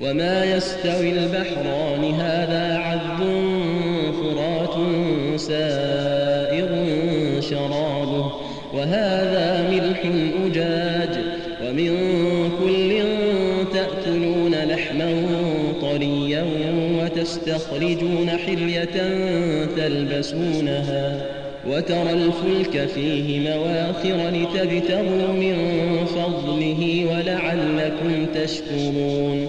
وما يستوي البحران هذا عذب فرات سائر شرابه وهذا ملح أجاج ومن كل تأكلون لحما طريا وتستخرجون حلية تلبسونها وترى الفلك فيه مواخر لتبتغوا من فضله ولعلكم تشكرون